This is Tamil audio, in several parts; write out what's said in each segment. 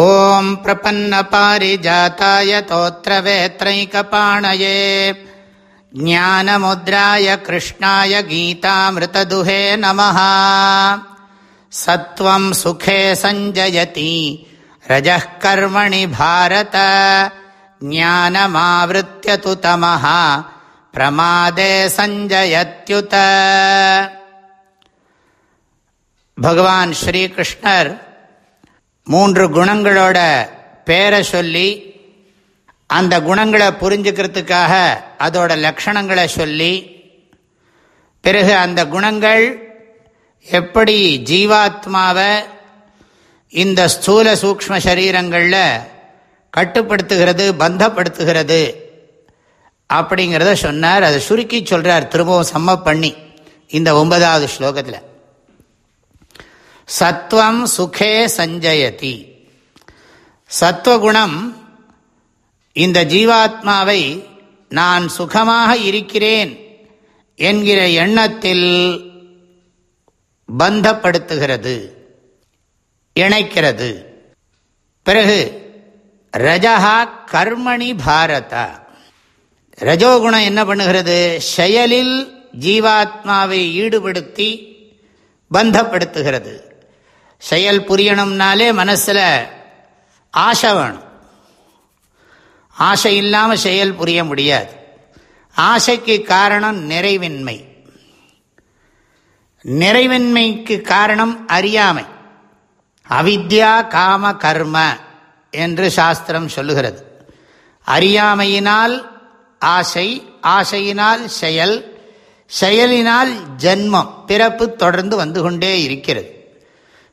ॐ प्रपन्नपारिजाताय तोत्रवेत्रैकपाणये ज्ञानमुद्राय कृष्णाय गीतामृतदुहे नमः सत्त्वं सुखे सञ्जयति रजः कर्मणि भारत ज्ञानमावृत्य तु तमः प्रमादे सञ्जयत्युत भगवान् श्रीकृष्णर् மூன்று குணங்களோட பேரை சொல்லி அந்த குணங்களை புரிஞ்சுக்கிறதுக்காக அதோட லக்ஷணங்களை சொல்லி பிறகு அந்த குணங்கள் எப்படி ஜீவாத்மாவை இந்த ஸ்தூல சூக்ம சரீரங்களில் கட்டுப்படுத்துகிறது பந்தப்படுத்துகிறது அப்படிங்கிறத சொன்னார். அதை சுருக்கி சொல்கிறார் திரும்பவும் சம்ம பண்ணி இந்த ஒன்பதாவது ஸ்லோகத்தில். சத்வம் சுகே சஞ்சயதி. சத்வகுணம் இந்த ஜீவாத்மாவை நான் சுகமாக இருக்கிறேன் என்கிற எண்ணத்தில் பந்தப்படுத்துகிறது இணைக்கிறது. பிறகு ரஜகா கர்மணி பாரதா. ரஜோகுணம் என்ன பண்ணுகிறது? செயலில் ஜீவாத்மாவை ஈடுபடுத்தி பந்தப்படுத்துகிறது. செயல் புரியணும்னாலே மனசில் ஆசை வேணும். ஆசை இல்லாமல் செயல் புரிய முடியாது. ஆசைக்கு காரணம் நிறைவின்மை. நிறைவின்மைக்கு காரணம் அறியாமை. அவித்யா காம கர்ம என்று சாஸ்திரம் சொல்லுகிறது. அறியாமையினால் ஆசை ஆசையினால் செயல் செயலினால் ஜென்மம் பிறப்பு தொடர்ந்து வந்து கொண்டே இருக்கிறது.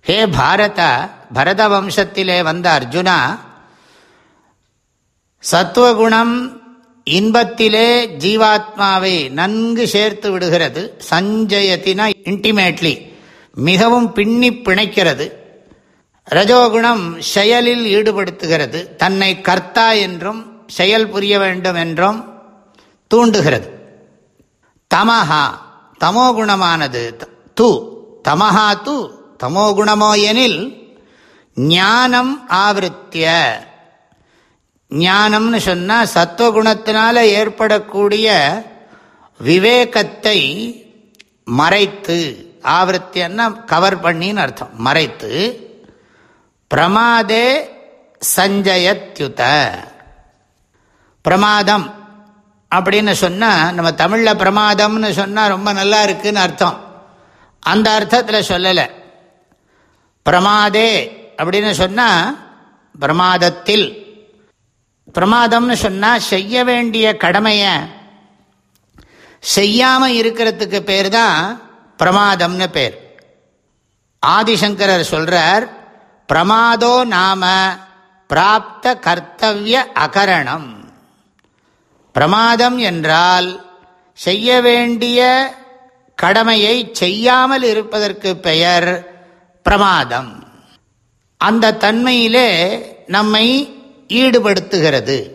ஹே பாரத பரத வம்சத்திலே வந்த அர்ஜுனா சத்துவகுணம் இன்பத்திலே ஜீவாத்மாவை நன்கு சேர்த்து விடுகிறது சஞ்சயத்தினா இன்டிமேட்லி மிகவும் பின்னி பிணைக்கிறது ரஜோகுணம் செயலில் ஈடுபடுத்துகிறது தன்னை கர்த்தா என்றும் செயல் புரிய வேண்டும் என்றும் தூண்டுகிறது. தமஹா தமோகுணமானது து தமஹா தூ தமோ குணமோ எனில் ஞானம் ஆவருத்திய. ஞானம்னு சொன்னால் சத்துவகுணத்தினால ஏற்படக்கூடிய விவேகத்தை மறைத்து ஆவருத்தியன்னா கவர் பண்ணின்னு அர்த்தம் மறைத்து. பிரமாதே சஞ்சயத்யுத. பிரமாதம் அப்படின்னு சொன்னால் நம்ம தமிழில் பிரமாதம்னு சொன்னால் ரொம்ப நல்லா இருக்குன்னு அர்த்தம். அந்த அர்த்தத்தில் சொல்லலை. பிரமாதே அப்படின்னு சொன்னால் பிரமாதத்தில். பிரமாதம்னு சொன்னால் செய்ய வேண்டிய கடமையை. செய்யாமல் இருக்கிறதுக்கு பேர் தான் பிரமாதம்னு பேர். ஆதிசங்கரர் சொல்கிறார் பிரமாதோ நாம பிராப்த கர்த்தவிய அகரணம். பிரமாதம் என்றால் செய்ய வேண்டிய கடமையை செய்யாமல் இருப்பதற்கு பெயர் பிரமாதம். அந்த தன்மையிலே நம்மை ஈடுபடுத்துகிறது.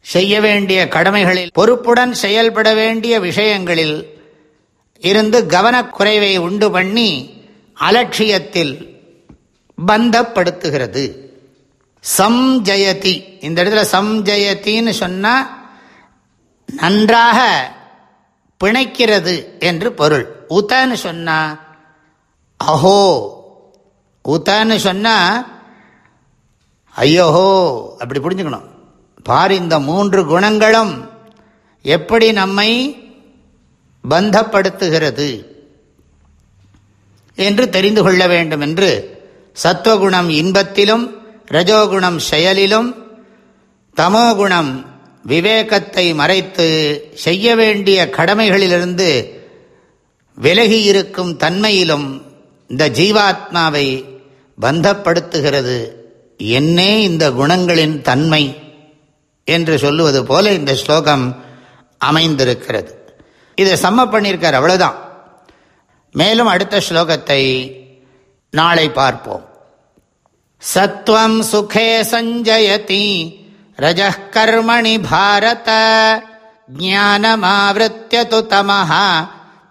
செய்ய வேண்டிய கடமைகளில் பொறுப்புடன் செயல்பட வேண்டிய விஷயங்களில் இருந்து கவனக்குறைவை உண்டு பண்ணி அலட்சியத்தில் பந்தப்படுத்துகிறது. சம்ஜயதி இந்த இடத்துல சம்ஜயத்தின்னு சொன்னால் நன்றாக பிணைக்கிறது என்று பொருள். உதன்னு சொன்னால் அஹோ. உத்தன்னு சொன்னால் ஐயோஹோ அப்படி புரிஞ்சுக்கணும். பார் இந்த மூன்று குணங்களும் எப்படி நம்மை பந்தப்படுத்துகிறது என்று தெரிந்து கொள்ள வேண்டும் என்று சத்துவகுணம் இன்பத்திலும் ரஜோகுணம் செயலிலும் தமோகுணம் விவேகத்தை மறைத்து செய்ய வேண்டிய கடமைகளிலிருந்து விலகி இருக்கும் தன்மையிலும் இந்த ஜீவாத்மாவை பந்தப்படுத்துகிறது என்னே இந்த குணங்களின் தன்மை என்று சொல்லுவது போல இந்த ஸ்லோகம் அமைந்திருக்கிறது. இதை சம்ம பண்ணியிருக்கார் அவ்வளவுதான். மேலும் அடுத்த ஸ்லோகத்தை நாளை பார்ப்போம். சத்வம் சுகே சஞ்சயதி ரஜ கர்மணி பாரத ஜானமாவிருத்திய தமஹா